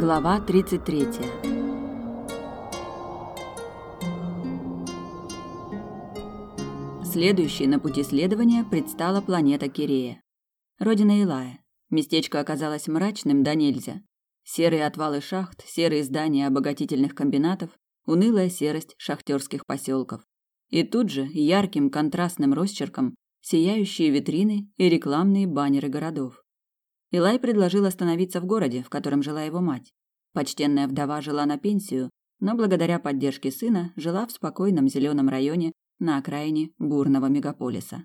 Глава 33. Следующей на пути следования предстала планета Кирея. Родина Илая. Местечко оказалось мрачным да нельзя. Серые отвалы шахт, серые здания обогатительных комбинатов, унылая серость шахтерских поселков. И тут же ярким контрастным росчерком сияющие витрины и рекламные баннеры городов. Илай предложил остановиться в городе, в котором жила его мать. Почтенная вдова жила на пенсию, но благодаря поддержке сына жила в спокойном зеленом районе на окраине бурного мегаполиса.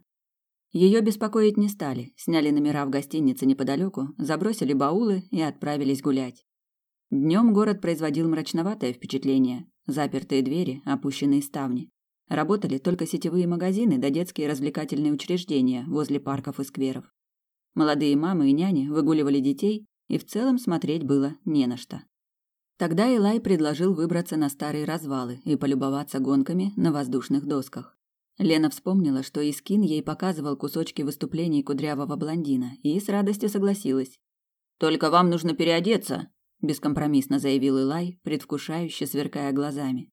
Ее беспокоить не стали, сняли номера в гостинице неподалеку, забросили баулы и отправились гулять. Днем город производил мрачноватое впечатление. Запертые двери, опущенные ставни. Работали только сетевые магазины да детские развлекательные учреждения возле парков и скверов. Молодые мамы и няни выгуливали детей, и в целом смотреть было не на что. Тогда Элай предложил выбраться на старые развалы и полюбоваться гонками на воздушных досках. Лена вспомнила, что Искин ей показывал кусочки выступлений кудрявого блондина, и с радостью согласилась. «Только вам нужно переодеться», – бескомпромиссно заявил Илай, предвкушающе сверкая глазами.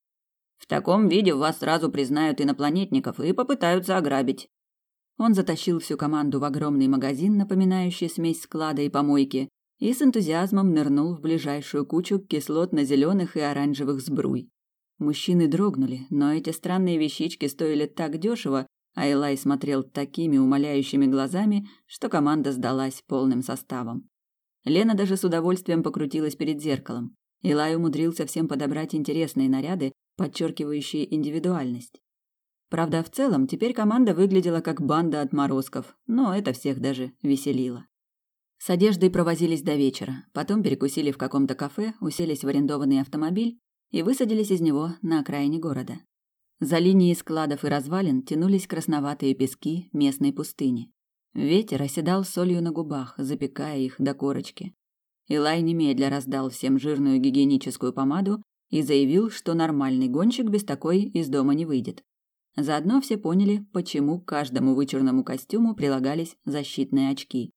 «В таком виде вас сразу признают инопланетников и попытаются ограбить. Он затащил всю команду в огромный магазин, напоминающий смесь склада и помойки, и с энтузиазмом нырнул в ближайшую кучу кислотно-зеленых и оранжевых сбруй. Мужчины дрогнули, но эти странные вещички стоили так дешево, а Элай смотрел такими умоляющими глазами, что команда сдалась полным составом. Лена даже с удовольствием покрутилась перед зеркалом. Илай умудрился всем подобрать интересные наряды, подчеркивающие индивидуальность. Правда, в целом теперь команда выглядела как банда отморозков, но это всех даже веселило. С одеждой провозились до вечера, потом перекусили в каком-то кафе, уселись в арендованный автомобиль и высадились из него на окраине города. За линией складов и развалин тянулись красноватые пески местной пустыни. Ветер оседал солью на губах, запекая их до корочки. Илай немедля раздал всем жирную гигиеническую помаду и заявил, что нормальный гонщик без такой из дома не выйдет. Заодно все поняли, почему к каждому вычурному костюму прилагались защитные очки.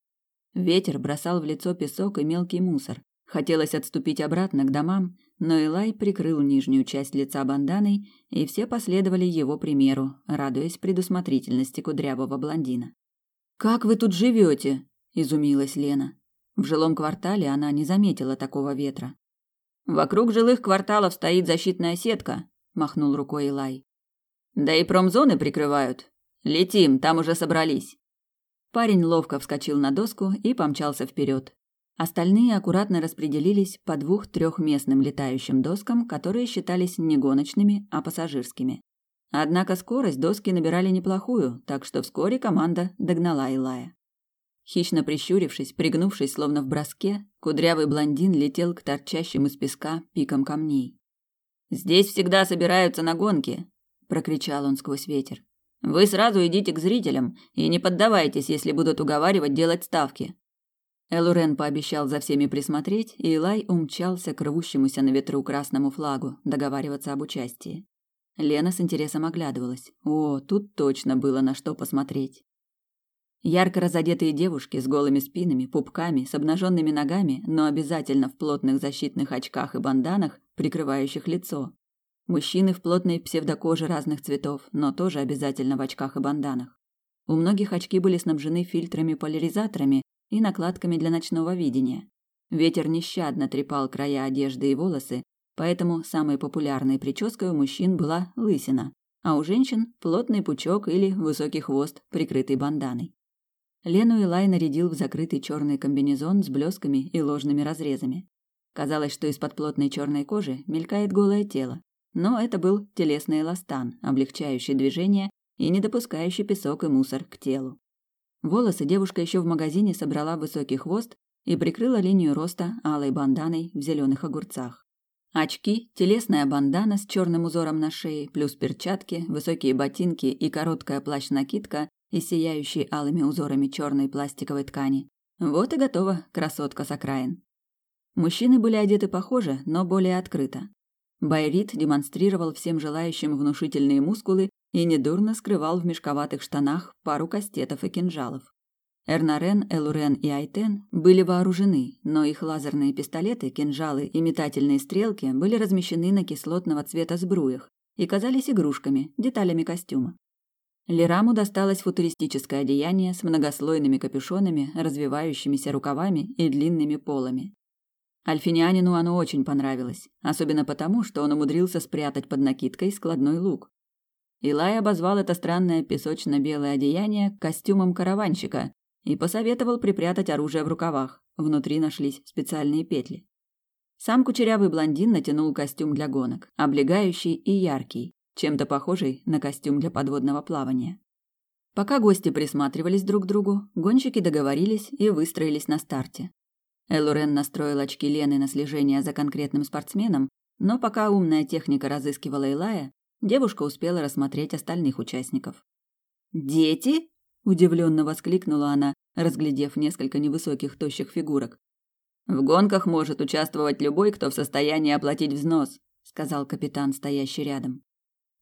Ветер бросал в лицо песок и мелкий мусор. Хотелось отступить обратно к домам, но Элай прикрыл нижнюю часть лица банданой, и все последовали его примеру, радуясь предусмотрительности кудрявого блондина. «Как вы тут живете?» – изумилась Лена. В жилом квартале она не заметила такого ветра. «Вокруг жилых кварталов стоит защитная сетка», – махнул рукой Элай. Да и промзоны прикрывают. Летим, там уже собрались. Парень ловко вскочил на доску и помчался вперед. Остальные аккуратно распределились по двух-трехместным летающим доскам, которые считались не гоночными, а пассажирскими. Однако скорость доски набирали неплохую, так что вскоре команда догнала Илая. Хищно прищурившись, пригнувшись словно в броске, кудрявый блондин летел к торчащим из песка пикам камней. «Здесь всегда собираются на гонки прокричал он сквозь ветер. Вы сразу идите к зрителям и не поддавайтесь, если будут уговаривать делать ставки. Элурен пообещал за всеми присмотреть, и Илай умчался к рвущемуся на ветру красному флагу договариваться об участии. Лена с интересом оглядывалась. О, тут точно было на что посмотреть. Ярко разодетые девушки с голыми спинами, пупками, с обнаженными ногами, но обязательно в плотных защитных очках и банданах, прикрывающих лицо. Мужчины в плотной псевдокоже разных цветов, но тоже обязательно в очках и банданах. У многих очки были снабжены фильтрами-поляризаторами и накладками для ночного видения. Ветер нещадно трепал края одежды и волосы, поэтому самой популярной прической у мужчин была лысина, а у женщин плотный пучок или высокий хвост, прикрытый банданой. Лену Илай нарядил в закрытый черный комбинезон с блесками и ложными разрезами. Казалось, что из-под плотной черной кожи мелькает голое тело, но это был телесный эластан, облегчающий движение и не допускающий песок и мусор к телу. Волосы девушка еще в магазине собрала в высокий хвост и прикрыла линию роста алой банданой в зеленых огурцах. Очки, телесная бандана с черным узором на шее, плюс перчатки, высокие ботинки и короткая плащ-накидка из сияющей алыми узорами черной пластиковой ткани. Вот и готова красотка с окраин. Мужчины были одеты похоже, но более открыто. Байрит демонстрировал всем желающим внушительные мускулы и недурно скрывал в мешковатых штанах пару кастетов и кинжалов. Эрнарен, Элурен и Айтен были вооружены, но их лазерные пистолеты, кинжалы и метательные стрелки были размещены на кислотного цвета сбруях и казались игрушками, деталями костюма. Лираму досталось футуристическое одеяние с многослойными капюшонами, развивающимися рукавами и длинными полами. Альфинянину оно очень понравилось, особенно потому, что он умудрился спрятать под накидкой складной лук. Илай обозвал это странное песочно-белое одеяние костюмом караванщика и посоветовал припрятать оружие в рукавах. Внутри нашлись специальные петли. Сам кучерявый блондин натянул костюм для гонок, облегающий и яркий, чем-то похожий на костюм для подводного плавания. Пока гости присматривались друг к другу, гонщики договорились и выстроились на старте. Элурен настроил очки Лены на слежение за конкретным спортсменом, но пока умная техника разыскивала Илая, девушка успела рассмотреть остальных участников. «Дети?» – удивленно воскликнула она, разглядев несколько невысоких тощих фигурок. «В гонках может участвовать любой, кто в состоянии оплатить взнос», – сказал капитан, стоящий рядом.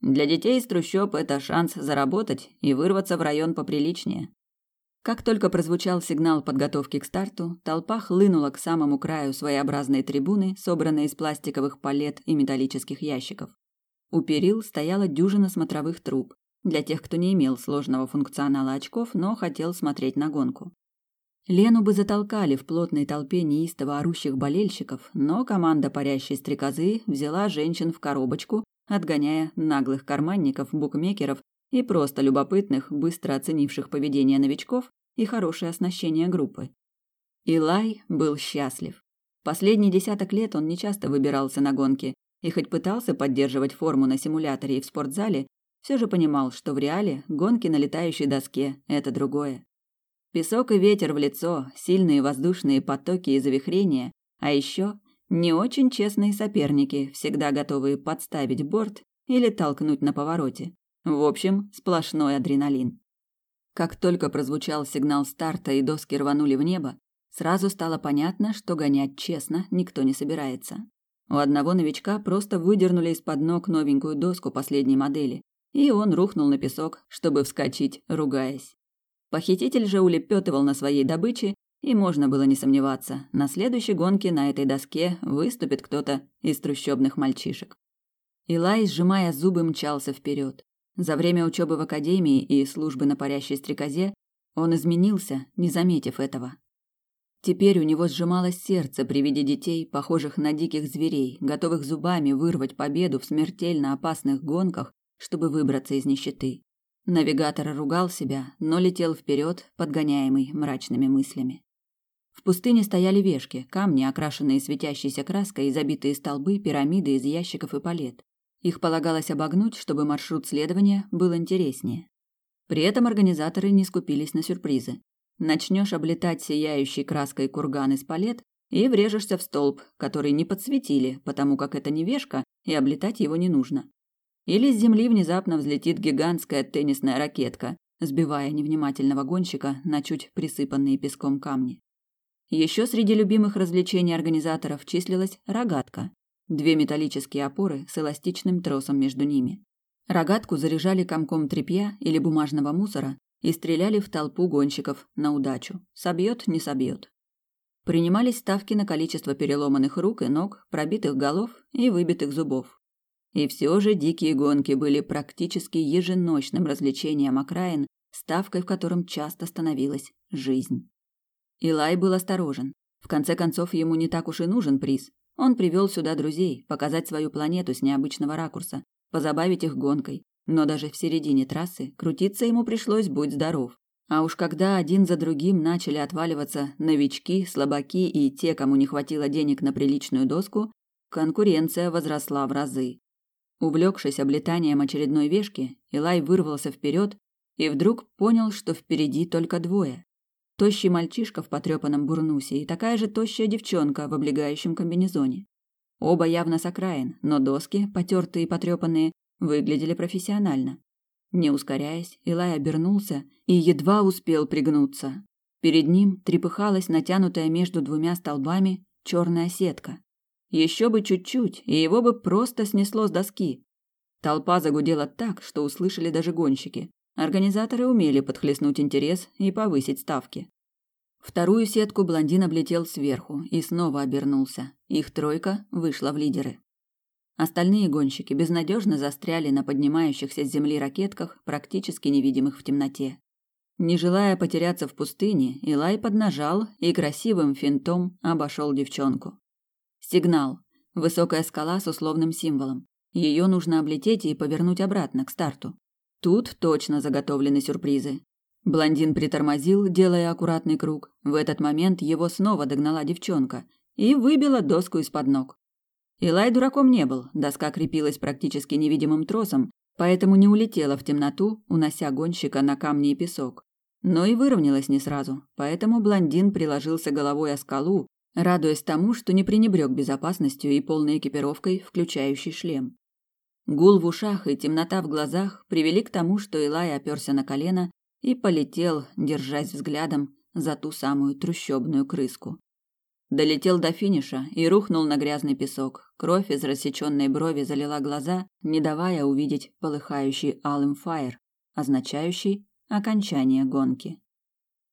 «Для детей из трущоб это шанс заработать и вырваться в район поприличнее. Как только прозвучал сигнал подготовки к старту, толпа хлынула к самому краю своеобразной трибуны, собранной из пластиковых палет и металлических ящиков. У перил стояла дюжина смотровых труб, для тех, кто не имел сложного функционала очков, но хотел смотреть на гонку. Лену бы затолкали в плотной толпе неистово орущих болельщиков, но команда парящей стрекозы взяла женщин в коробочку, отгоняя наглых карманников, букмекеров и просто любопытных, быстро оценивших поведение новичков и хорошее оснащение группы. Илай был счастлив. Последний десяток лет он нечасто выбирался на гонки, и хоть пытался поддерживать форму на симуляторе и в спортзале, все же понимал, что в реале гонки на летающей доске – это другое. Песок и ветер в лицо, сильные воздушные потоки и завихрения, а еще не очень честные соперники, всегда готовые подставить борт или толкнуть на повороте. В общем, сплошной адреналин. Как только прозвучал сигнал старта и доски рванули в небо, сразу стало понятно, что гонять честно никто не собирается. У одного новичка просто выдернули из-под ног новенькую доску последней модели, и он рухнул на песок, чтобы вскочить, ругаясь. Похититель же улепетывал на своей добыче, и можно было не сомневаться, на следующей гонке на этой доске выступит кто-то из трущобных мальчишек. Илай, сжимая зубы, мчался вперед. За время учебы в академии и службы на парящей стрекозе он изменился, не заметив этого. Теперь у него сжималось сердце при виде детей, похожих на диких зверей, готовых зубами вырвать победу в смертельно опасных гонках, чтобы выбраться из нищеты. Навигатор ругал себя, но летел вперед, подгоняемый мрачными мыслями. В пустыне стояли вешки, камни, окрашенные светящейся краской, и забитые столбы, пирамиды из ящиков и палет. Их полагалось обогнуть, чтобы маршрут следования был интереснее. При этом организаторы не скупились на сюрпризы. Начнешь облетать сияющей краской курган из палет и врежешься в столб, который не подсветили, потому как это не вешка, и облетать его не нужно. Или с земли внезапно взлетит гигантская теннисная ракетка, сбивая невнимательного гонщика на чуть присыпанные песком камни. Еще среди любимых развлечений организаторов числилась рогатка, Две металлические опоры с эластичным тросом между ними. Рогатку заряжали комком тряпья или бумажного мусора и стреляли в толпу гонщиков на удачу. Собьет, не собьет. Принимались ставки на количество переломанных рук и ног, пробитых голов и выбитых зубов. И все же дикие гонки были практически еженочным развлечением окраин, ставкой в котором часто становилась жизнь. Илай был осторожен. В конце концов, ему не так уж и нужен приз, он привел сюда друзей, показать свою планету с необычного ракурса, позабавить их гонкой. Но даже в середине трассы крутиться ему пришлось будь здоров. А уж когда один за другим начали отваливаться новички, слабаки и те, кому не хватило денег на приличную доску, конкуренция возросла в разы. Увлекшись облетанием очередной вешки, Илай вырвался вперед и вдруг понял, что впереди только двое. Тощий мальчишка в потрепанном бурнусе и такая же тощая девчонка в облегающем комбинезоне. Оба явно с окраин, но доски, потертые и потрепанные, выглядели профессионально. Не ускоряясь, Илай обернулся и едва успел пригнуться. Перед ним трепыхалась натянутая между двумя столбами черная сетка. Еще бы чуть-чуть, и его бы просто снесло с доски. Толпа загудела так, что услышали даже гонщики. Организаторы умели подхлестнуть интерес и повысить ставки. Вторую сетку блондин облетел сверху и снова обернулся. Их тройка вышла в лидеры. Остальные гонщики безнадежно застряли на поднимающихся с земли ракетках, практически невидимых в темноте. Не желая потеряться в пустыне, Илай поднажал и красивым финтом обошел девчонку. Сигнал. Высокая скала с условным символом. Ее нужно облететь и повернуть обратно, к старту. Тут точно заготовлены сюрпризы. Блондин притормозил, делая аккуратный круг. В этот момент его снова догнала девчонка и выбила доску из-под ног. Илай дураком не был, доска крепилась практически невидимым тросом, поэтому не улетела в темноту, унося гонщика на камни и песок. Но и выровнялась не сразу, поэтому блондин приложился головой о скалу, радуясь тому, что не пренебрег безопасностью и полной экипировкой, включающей шлем. Гул в ушах и темнота в глазах привели к тому, что Илай оперся на колено и полетел, держась взглядом за ту самую трущобную крыску. Долетел до финиша и рухнул на грязный песок. Кровь из рассеченной брови залила глаза, не давая увидеть полыхающий алым фаер, означающий окончание гонки.